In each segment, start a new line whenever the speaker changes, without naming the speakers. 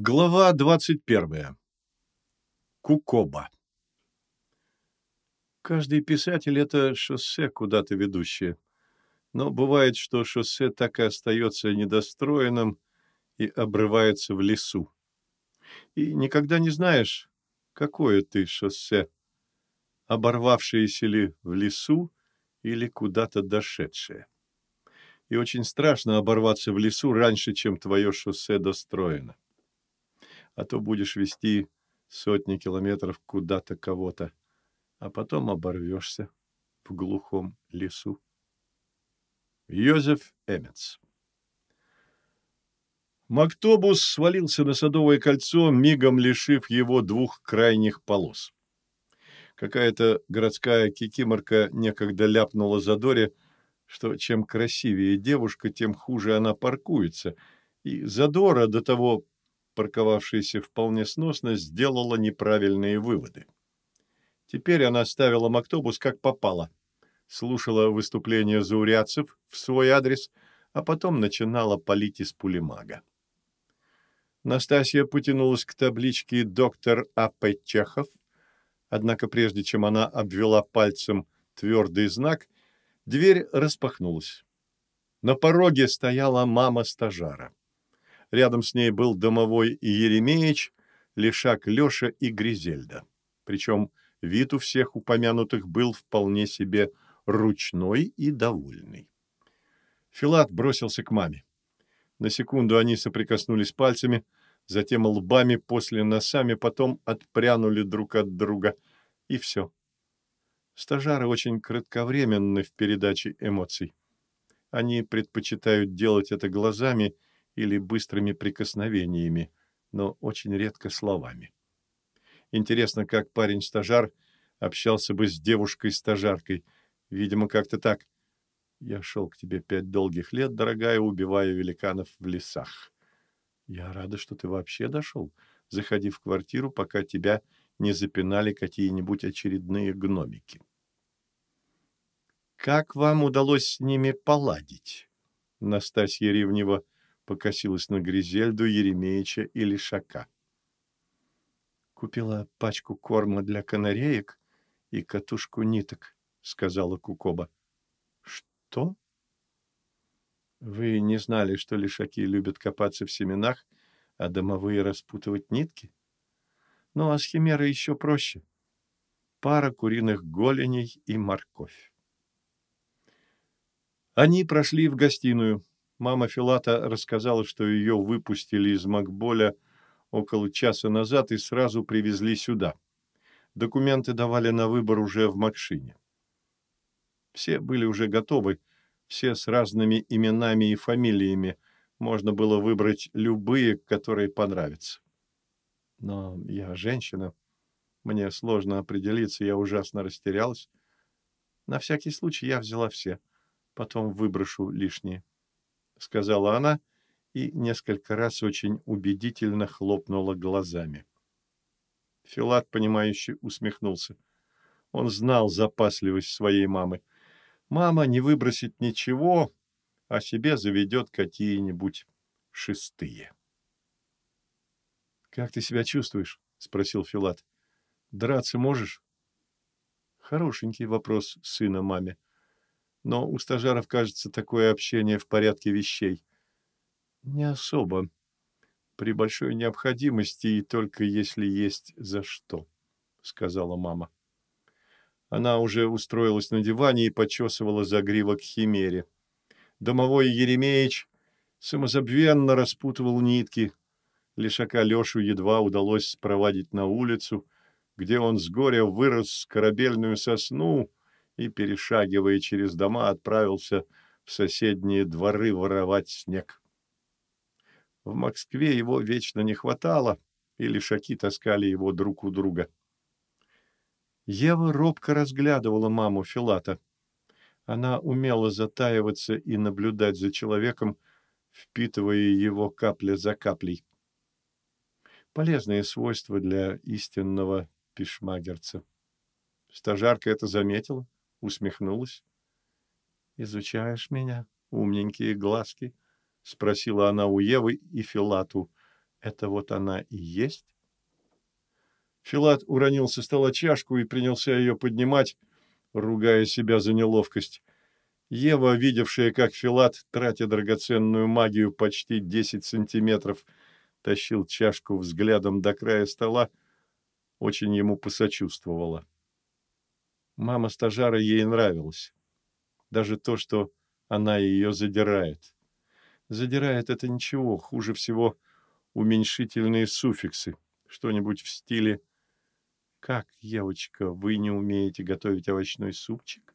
Глава 21. Кукоба. Каждый писатель – это шоссе, куда-то ведущее. Но бывает, что шоссе так и остается недостроенным и обрывается в лесу. И никогда не знаешь, какое ты шоссе, оборвавшееся ли в лесу или куда-то дошедшее. И очень страшно оборваться в лесу раньше, чем твое шоссе достроено а то будешь вести сотни километров куда-то кого-то, а потом оборвешься в глухом лесу. Йозеф Эмметс Мактобус свалился на Садовое кольцо, мигом лишив его двух крайних полос. Какая-то городская кикиморка некогда ляпнула Задоре, что чем красивее девушка, тем хуже она паркуется, и Задора до того парковавшаяся вполне сносно, сделала неправильные выводы. Теперь она ставила мактобус как попало, слушала выступления заурядцев в свой адрес, а потом начинала палить из пулемага. Настасья потянулась к табличке «Доктор А.П. Чехов», однако прежде чем она обвела пальцем твердый знак, дверь распахнулась. На пороге стояла мама стажара. Рядом с ней был домовой и Еремеич, Лешак Леша и Гризельда. Причем вид у всех упомянутых был вполне себе ручной и довольный. Филат бросился к маме. На секунду они соприкоснулись пальцами, затем лбами, после носами, потом отпрянули друг от друга, и все. Стажары очень кратковременны в передаче эмоций. Они предпочитают делать это глазами – или быстрыми прикосновениями, но очень редко словами. Интересно, как парень-стажар общался бы с девушкой-стажаркой. Видимо, как-то так. Я шел к тебе пять долгих лет, дорогая, убивая великанов в лесах. Я рада, что ты вообще дошел. Заходи в квартиру, пока тебя не запинали какие-нибудь очередные гномики. Как вам удалось с ними поладить? Настасья ревнева покосилась на Гризельду, Еремеича и Лишака. «Купила пачку корма для канареек и катушку ниток», — сказала Кукоба. «Что?» «Вы не знали, что лишаки любят копаться в семенах, а домовые распутывать нитки? Ну, а с химерой еще проще. Пара куриных голеней и морковь». Они прошли в гостиную. Мама Филата рассказала, что ее выпустили из Макболя около часа назад и сразу привезли сюда. Документы давали на выбор уже в Макшине. Все были уже готовы, все с разными именами и фамилиями. Можно было выбрать любые, которые понравятся. Но я женщина. Мне сложно определиться, я ужасно растерялась. На всякий случай я взяла все. Потом выброшу лишние. — сказала она и несколько раз очень убедительно хлопнула глазами. Филат, понимающе усмехнулся. Он знал запасливость своей мамы. Мама не выбросит ничего, а себе заведет какие-нибудь шестые. «Как ты себя чувствуешь?» — спросил Филат. «Драться можешь?» Хорошенький вопрос сына маме но у стажаров, кажется, такое общение в порядке вещей. Не особо. При большой необходимости и только если есть за что, сказала мама. Она уже устроилась на диване и почесывала загривок химере. Домовой Еремеич самозабвенно распутывал нитки. Лишака Лешу едва удалось спровадить на улицу, где он с горя вырос корабельную сосну, и, перешагивая через дома, отправился в соседние дворы воровать снег. В Москве его вечно не хватало, и лишаки таскали его друг у друга. Ева робко разглядывала маму Филата. Она умела затаиваться и наблюдать за человеком, впитывая его капля за каплей. Полезные свойства для истинного пешмагерца. Стажарка это заметила усмехнулась. «Изучаешь меня, умненькие глазки?» — спросила она у Евы и Филату. Это вот она и есть? Филат уронил со стола чашку и принялся ее поднимать, ругая себя за неловкость. Ева, видевшая, как Филат, тратя драгоценную магию почти 10 сантиметров, тащил чашку взглядом до края стола, очень ему посочувствовала. Мама стажара ей нравилась. Даже то, что она ее задирает. Задирает это ничего, хуже всего уменьшительные суффиксы, что-нибудь в стиле «Как, девочка, вы не умеете готовить овощной супчик?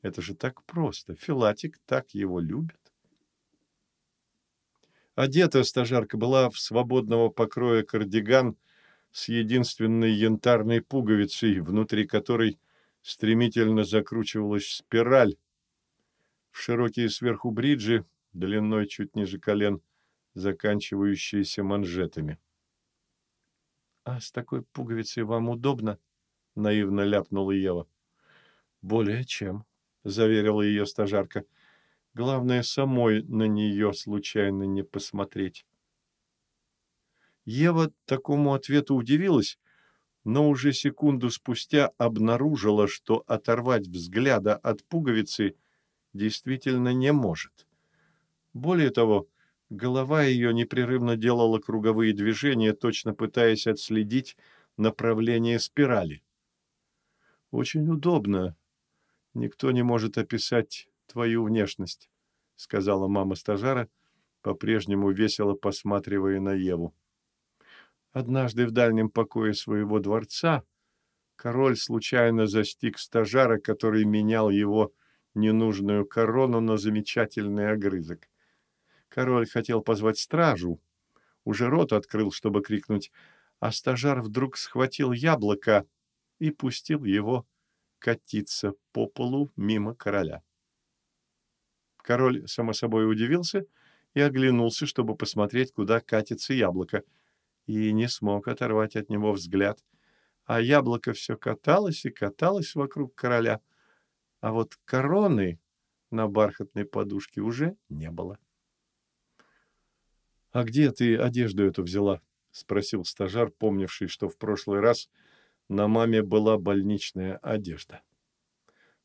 Это же так просто, Филатик так его любит». Одета стажарка была в свободного покроя кардиган с единственной янтарной пуговицей, внутри которой стремительно закручивалась спираль, в широкие сверху бриджи, длиной чуть ниже колен, заканчивающиеся манжетами. «А с такой пуговицей вам удобно?» — наивно ляпнула Ева. «Более чем», — заверила ее стажарка. «Главное, самой на нее случайно не посмотреть». Ева такому ответу удивилась, но уже секунду спустя обнаружила, что оторвать взгляда от пуговицы действительно не может. Более того, голова ее непрерывно делала круговые движения, точно пытаясь отследить направление спирали. «Очень удобно. Никто не может описать твою внешность», — сказала мама стажара, по-прежнему весело посматривая на Еву. Однажды в дальнем покое своего дворца король случайно застиг стажара, который менял его ненужную корону на замечательный огрызок. Король хотел позвать стражу, уже рот открыл, чтобы крикнуть, а стажар вдруг схватил яблоко и пустил его катиться по полу мимо короля. Король, само собой, удивился и оглянулся, чтобы посмотреть, куда катится яблоко, и не смог оторвать от него взгляд. А яблоко все каталось и каталось вокруг короля, а вот короны на бархатной подушке уже не было. «А где ты одежду эту взяла?» — спросил стажар, помнивший, что в прошлый раз на маме была больничная одежда.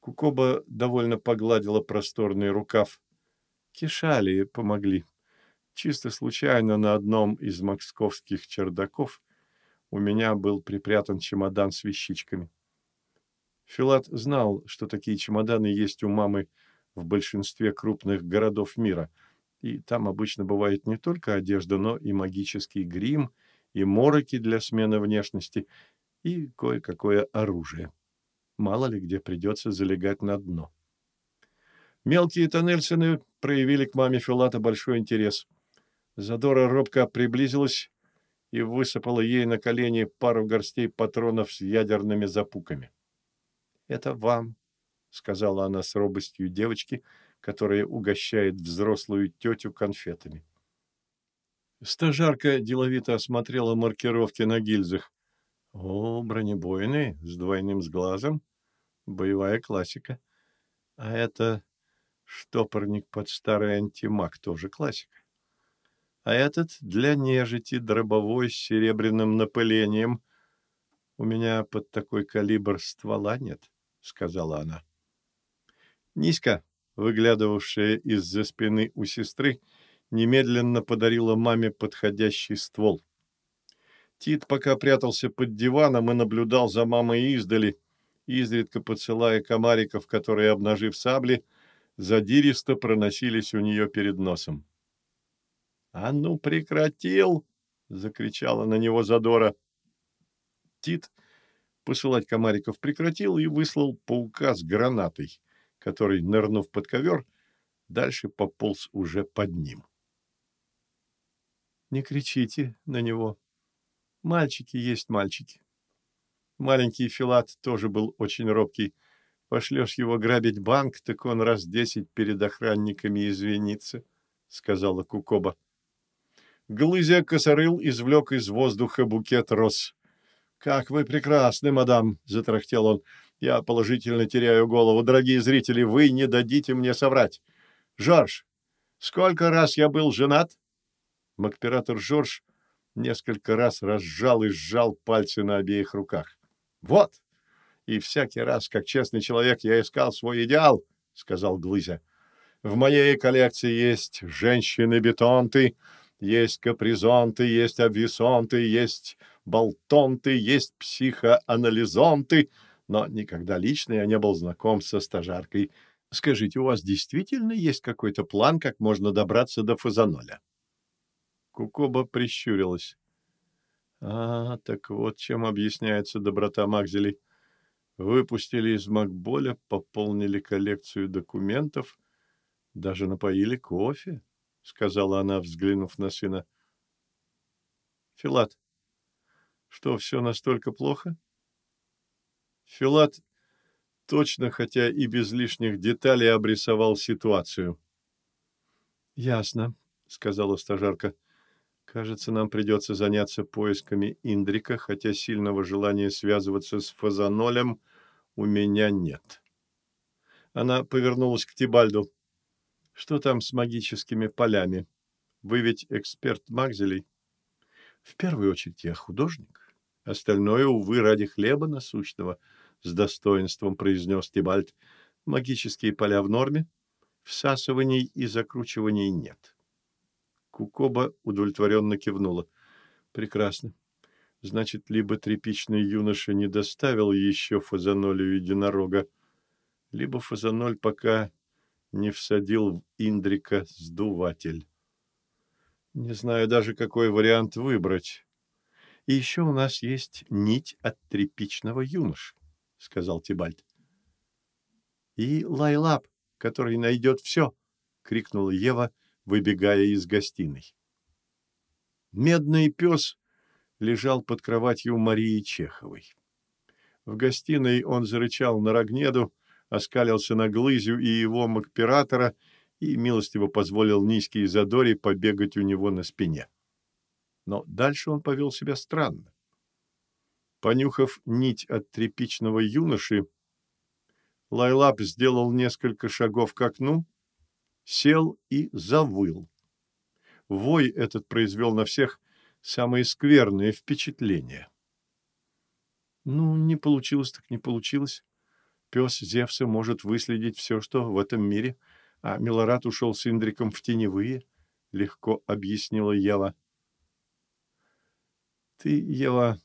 Кукоба довольно погладила просторный рукав. Кишали помогли. Чисто случайно на одном из московских чердаков у меня был припрятан чемодан с вещичками. Филат знал, что такие чемоданы есть у мамы в большинстве крупных городов мира, и там обычно бывает не только одежда, но и магический грим, и мороки для смены внешности, и кое-какое оружие. Мало ли где придется залегать на дно. Мелкие Тоннельсоны проявили к маме Филата большой интерес. Задора робко приблизилась и высыпала ей на колени пару горстей патронов с ядерными запуками. «Это вам», — сказала она с робостью девочки, которая угощает взрослую тетю конфетами. Стажарка деловито осмотрела маркировки на гильзах. О, бронебойные, с двойным сглазом. Боевая классика. А это штопорник под старый антимаг, тоже классика. А этот для нежити дробовой с серебряным напылением. У меня под такой калибр ствола нет, сказала она. Низко, выглядывавшая из-за спины у сестры, немедленно подарила маме подходящий ствол. Тит пока прятался под диваном и наблюдал за мамой издали, изредка подсылая комариков, которые, обнажив сабли, задиристо проносились у нее перед носом. «А ну, прекратил!» — закричала на него Задора. Тит посылать комариков прекратил и выслал паука с гранатой, который, нырнув под ковер, дальше пополз уже под ним. «Не кричите на него. Мальчики есть мальчики». Маленький Филат тоже был очень робкий. Пошлешь его грабить банк, так он раз десять перед охранниками извинится, — сказала Кукоба. Глызя косорыл извлек из воздуха букет роз. «Как вы прекрасны, мадам!» — затрахтел он. «Я положительно теряю голову. Дорогие зрители, вы не дадите мне соврать. Жорж, сколько раз я был женат?» Макператор Жорж несколько раз разжал и сжал пальцы на обеих руках. «Вот! И всякий раз, как честный человек, я искал свой идеал», — сказал Глызя. «В моей коллекции есть женщины-бетонты, есть капризонты, есть обвисонты, есть болтонты, есть психоанализонты, но никогда лично я не был знаком со стажаркой. Скажите, у вас действительно есть какой-то план, как можно добраться до фазаноля? Кукоба прищурилась. А, так вот чем объясняется доброта Макзелей. Выпустили из Макболя, пополнили коллекцию документов, даже напоили кофе, — сказала она, взглянув на сына. Филат, что, все настолько плохо? Филат точно, хотя и без лишних деталей, обрисовал ситуацию. «Ясно», — сказала стажарка. «Кажется, нам придется заняться поисками Индрика, хотя сильного желания связываться с фазанолем у меня нет». Она повернулась к Тибальду. «Что там с магическими полями? Вы ведь эксперт Макзелей?» «В первую очередь я художник. Остальное, увы, ради хлеба насущного», — с достоинством произнес Тибальд. «Магические поля в норме, всасываний и закручиваний нет». Кукоба удовлетворенно кивнула. «Прекрасно. Значит, либо тряпичный юноша не доставил еще фазанолю единорога, либо фазаноль пока не всадил в Индрика сдуватель. Не знаю даже, какой вариант выбрать. И еще у нас есть нить от тряпичного юноши сказал Тибальд. И Лайлап, который найдет все, крикнула Ева, выбегая из гостиной. Медный пес лежал под кроватью Марии Чеховой. В гостиной он зарычал на Рогнеду, оскалился на Глызю и его макператора и милостиво позволил низкие задори побегать у него на спине. Но дальше он повел себя странно. Понюхав нить от тряпичного юноши, Лайлап сделал несколько шагов к окну, сел и завыл. Вой этот произвел на всех самые скверные впечатления. Ну, не получилось так не получилось. Пес Зевса может выследить все, что в этом мире, а Милорад ушел с Индриком в теневые, — легко объяснила Ева. — Ты, Ева,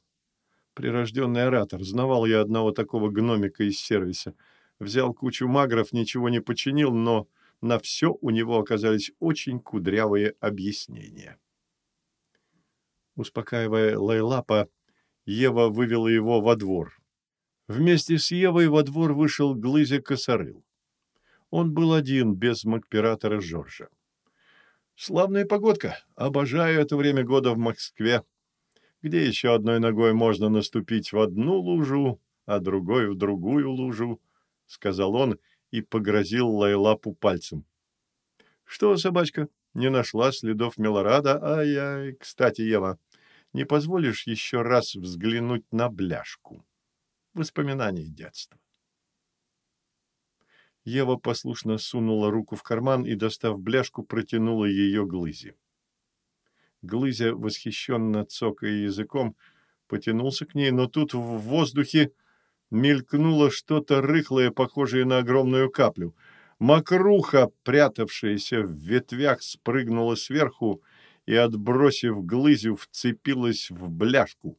Прирожденный оратор. Знавал я одного такого гномика из сервиса. Взял кучу магров, ничего не починил, но на все у него оказались очень кудрявые объяснения. Успокаивая Лейлапа, Ева вывела его во двор. Вместе с Евой во двор вышел Глызя Косорыл. Он был один, без макператора Жоржа. «Славная погодка. Обожаю это время года в Москве», где еще одной ногой можно наступить в одну лужу, а другой в другую лужу, — сказал он и погрозил Лайлапу пальцем. — Что, собачка, не нашла следов Милорада? Ай-яй, кстати, Ева, не позволишь еще раз взглянуть на бляшку? Воспоминания детства. Ева послушно сунула руку в карман и, достав бляшку, протянула ее глызи. Глызя, восхищенно цокая языком, потянулся к ней, но тут в воздухе мелькнуло что-то рыхлое, похожее на огромную каплю. Макруха, прятавшаяся в ветвях, спрыгнула сверху и, отбросив глызю, вцепилась в бляшку.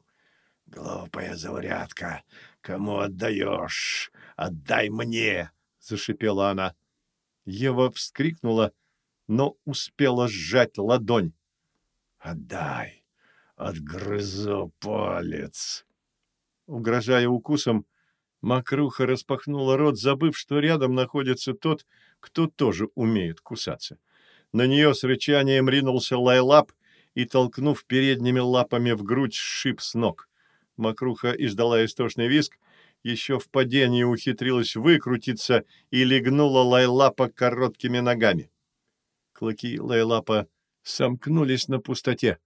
«Глупая заурядка! Кому отдаешь? Отдай мне!» — зашипела она. Ева вскрикнула, но успела сжать ладонь. Отдай, отгрызу палец. Угрожая укусом, Макруха распахнула рот, забыв, что рядом находится тот, кто тоже умеет кусаться. На нее с рычанием ринулся лайлап и, толкнув передними лапами в грудь, сшиб с ног. Макруха издала истошный виск, еще в падении ухитрилась выкрутиться и легнула лайлапа короткими ногами. Клыки лайлапа сомкнулись на пустоте.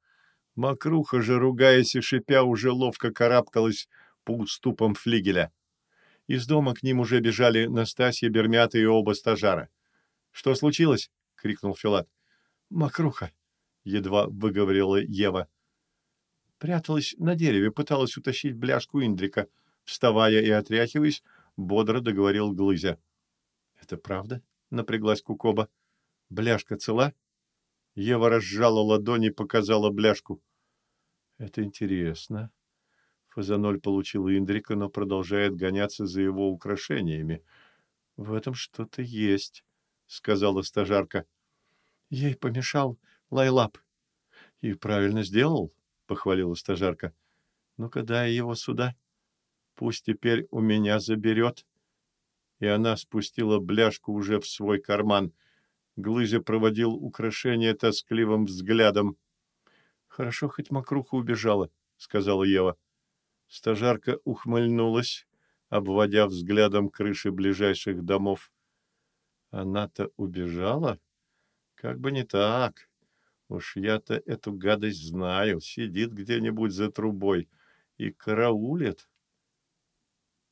Макруха же, ругаясь и шипя, уже ловко карабкалась по уступам флигеля. Из дома к ним уже бежали Настасья, Бермята и оба стажара. — Что случилось? — крикнул Филат. — Макруха, — едва выговорила Ева. Пряталась на дереве, пыталась утащить бляшку Индрика. Вставая и отряхиваясь, бодро договорил Глызя. — Это правда? — напряглась Кукоба. — Бляшка цела? Ева разжала ладони и показала бляшку. — Это интересно. Фазаноль получил Индрика, но продолжает гоняться за его украшениями. — В этом что-то есть, — сказала стажарка. — Ей помешал Лайлап. — И правильно сделал, — похвалила стажарка. — Ну-ка, дай его сюда. Пусть теперь у меня заберет. И она спустила бляшку уже в свой карман. Глызя проводил украшение тоскливым взглядом. — Хорошо, хоть мокруха убежала, — сказала Ева. Стажарка ухмыльнулась, обводя взглядом крыши ближайших домов. Она-то убежала? Как бы не так. Уж я-то эту гадость знаю. Сидит где-нибудь за трубой и караулит.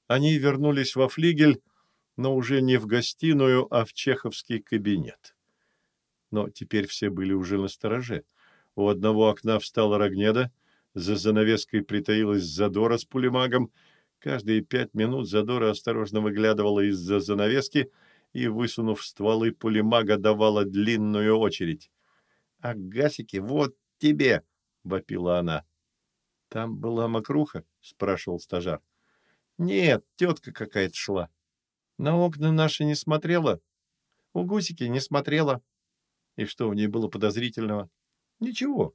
Они вернулись во флигель, но уже не в гостиную, а в чеховский кабинет. Но теперь все были уже на стороже. У одного окна встала Рогнеда, за занавеской притаилась Задора с пулемагом. Каждые пять минут Задора осторожно выглядывала из-за занавески и, высунув стволы пулемага, давала длинную очередь. — А гасики вот тебе! — вопила она. — Там была мокруха? — спрашивал стажар. — Нет, тетка какая-то шла. На окна наши не смотрела. У гусики не смотрела. И что в ней было подозрительного? Ничего.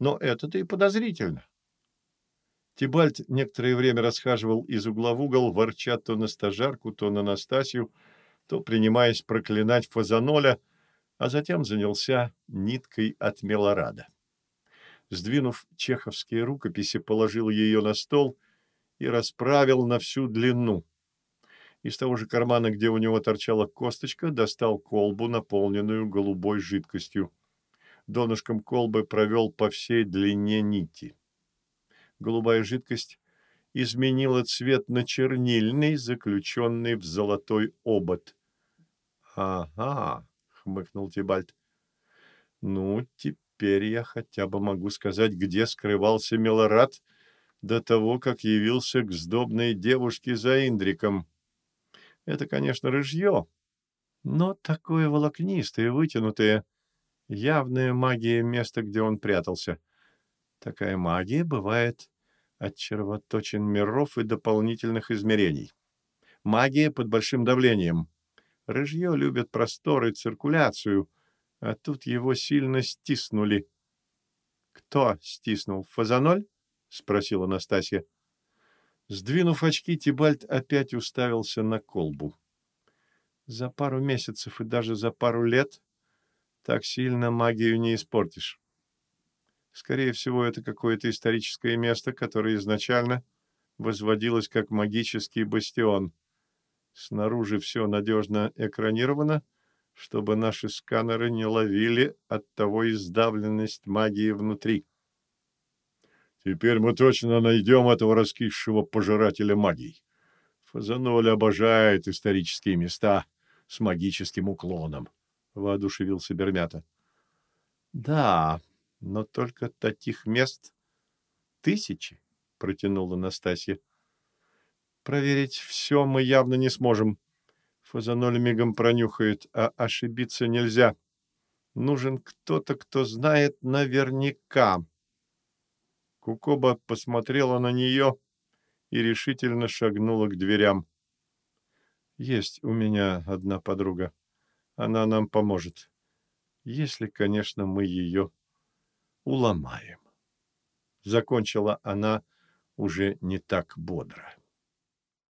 Но это-то и подозрительно. Тибальт некоторое время расхаживал из угла в угол, ворча то на стажарку, то на Настасью, то принимаясь проклинать Фазаноля, а затем занялся ниткой от Мелорада. Сдвинув чеховские рукописи, положил ее на стол и расправил на всю длину. Из того же кармана, где у него торчала косточка, достал колбу, наполненную голубой жидкостью донышком колбы провел по всей длине нити. Голубая жидкость изменила цвет на чернильный, заключенный в золотой обод. — Ага, — хмыкнул Тибальт. — Ну, теперь я хотя бы могу сказать, где скрывался Милорад до того, как явился к сдобной девушке за Индриком. Это, конечно, рыжье, но такое волокнистое, вытянутое — Явная магия места, где он прятался. Такая магия бывает от червоточин миров и дополнительных измерений. Магия под большим давлением. Рыжье любит простор и циркуляцию, а тут его сильно стиснули. — Кто стиснул? Фазаноль? — спросила Настасья. Сдвинув очки, Тибальт опять уставился на колбу. За пару месяцев и даже за пару лет так сильно магию не испортишь. Скорее всего, это какое-то историческое место, которое изначально возводилось как магический бастион. Снаружи все надежно экранировано, чтобы наши сканеры не ловили от того издавленность магии внутри. Теперь мы точно найдем этого раскисшего пожирателя магий. Фазаноль обожает исторические места с магическим уклоном. — воодушевился Бермята. — Да, но только таких мест тысячи, — протянула Настасья. — Проверить все мы явно не сможем. Фазаноль мигом пронюхает, а ошибиться нельзя. Нужен кто-то, кто знает наверняка. Кукоба посмотрела на нее и решительно шагнула к дверям. «Есть у меня одна подруга», она нам поможет. Если, конечно, мы ее уломаем. Закончила она уже не так бодро.